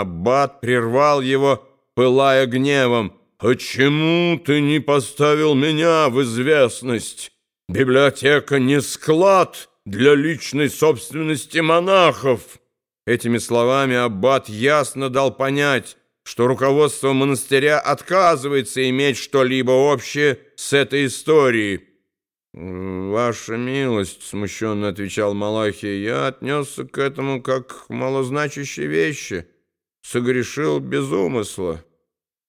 Аббат прервал его, пылая гневом. «Почему ты не поставил меня в известность? Библиотека не склад для личной собственности монахов!» Этими словами Аббат ясно дал понять, что руководство монастыря отказывается иметь что-либо общее с этой историей. «Ваша милость», — смущенно отвечал Малахий, — «я отнесся к этому как к малозначащей вещи, согрешил без умысла».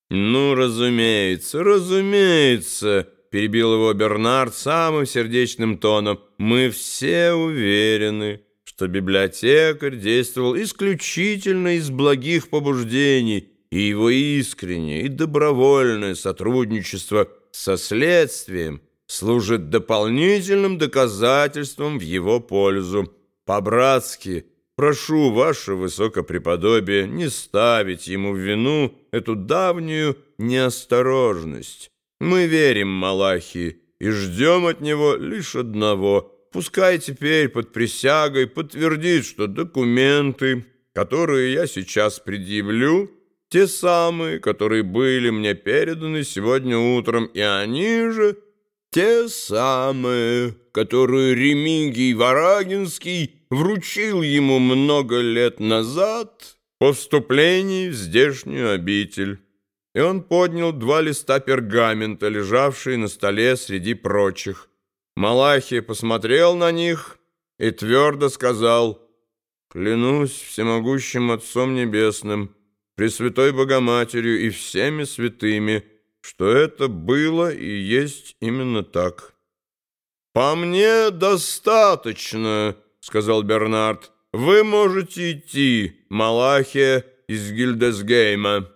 «Ну, разумеется, разумеется», — перебил его Бернард самым сердечным тоном, — «мы все уверены» что библиотекарь действовал исключительно из благих побуждений, и его искреннее и добровольное сотрудничество со следствием служит дополнительным доказательством в его пользу. По-братски прошу ваше высокопреподобие не ставить ему в вину эту давнюю неосторожность. Мы верим Малахии и ждем от него лишь одного – Пускай теперь под присягой подтвердит, что документы, которые я сейчас предъявлю, те самые, которые были мне переданы сегодня утром, и они же те самые, которые Ремигий Варагинский вручил ему много лет назад по вступлении в здешнюю обитель. И он поднял два листа пергамента, лежавшие на столе среди прочих. Малахия посмотрел на них и твердо сказал, «Клянусь всемогущим Отцом Небесным, Пресвятой Богоматерью и всеми святыми, что это было и есть именно так». «По мне достаточно», — сказал Бернард. «Вы можете идти, Малахия из Гильдесгейма».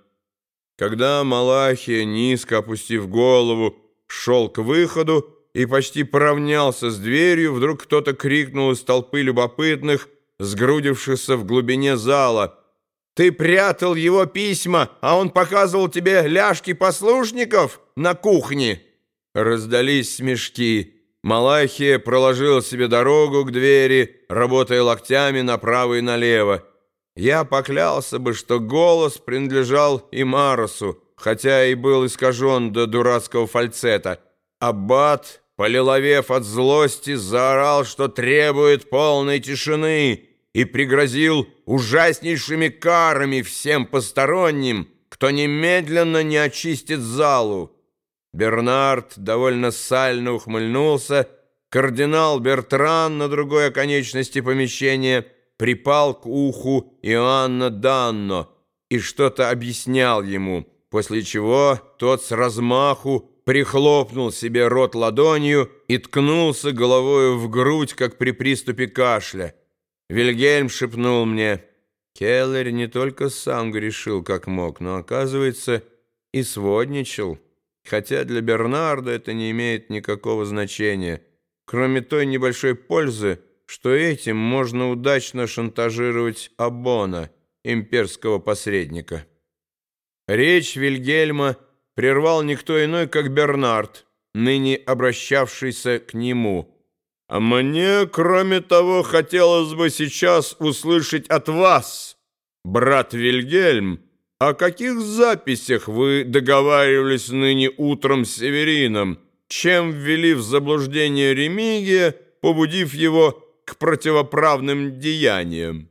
Когда Малахия, низко опустив голову, шел к выходу, и почти поравнялся с дверью, вдруг кто-то крикнул из толпы любопытных, сгрудившихся в глубине зала. «Ты прятал его письма, а он показывал тебе ляжки послушников на кухне!» Раздались смешки. Малахия проложил себе дорогу к двери, работая локтями направо и налево. Я поклялся бы, что голос принадлежал и Маросу, хотя и был искажен до дурацкого фальцета. Аббат полиловев от злости, заорал, что требует полной тишины и пригрозил ужаснейшими карами всем посторонним, кто немедленно не очистит залу. Бернард довольно сально ухмыльнулся, кардинал Бертран на другой оконечности помещения припал к уху Иоанна Данно и что-то объяснял ему, после чего тот с размаху прихлопнул себе рот ладонью и ткнулся головою в грудь, как при приступе кашля. Вильгельм шепнул мне, Келлер не только сам грешил, как мог, но, оказывается, и сводничал, хотя для Бернарда это не имеет никакого значения, кроме той небольшой пользы, что этим можно удачно шантажировать Абона, имперского посредника. Речь Вильгельма — прервал никто иной, как Бернард, ныне обращавшийся к нему. «А мне, кроме того, хотелось бы сейчас услышать от вас, брат Вильгельм, о каких записях вы договаривались ныне утром с Северином, чем ввели в заблуждение Ремигия, побудив его к противоправным деяниям?»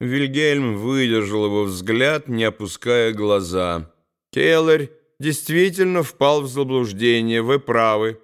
Вильгельм выдержал его взгляд, не опуская глаза. Келлер действительно впал в заблуждение, вы правы.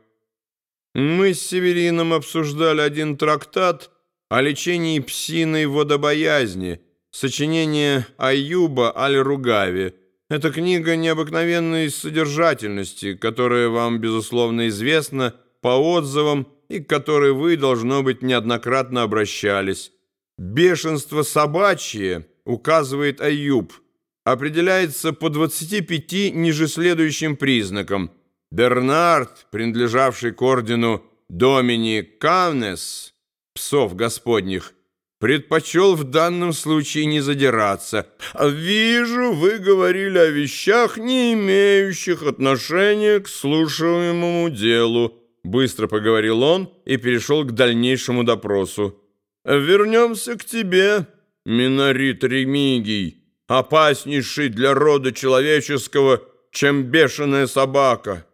Мы с Северином обсуждали один трактат о лечении псиной водобоязни, сочинение Аюба Аль-Ругави. Это книга необыкновенной содержательности, которая вам, безусловно, известна по отзывам и к которой вы, должно быть, неоднократно обращались. «Бешенство собачье», указывает Аюб – определяется по 25 ниже следующим признакам. Бернард, принадлежавший к ордену Домини Кавнес, псов господних, предпочел в данном случае не задираться. «Вижу, вы говорили о вещах, не имеющих отношения к слушаемому делу», быстро поговорил он и перешел к дальнейшему допросу. «Вернемся к тебе, Минорит Ремигий». опаснейший для рода человеческого, чем бешеная собака.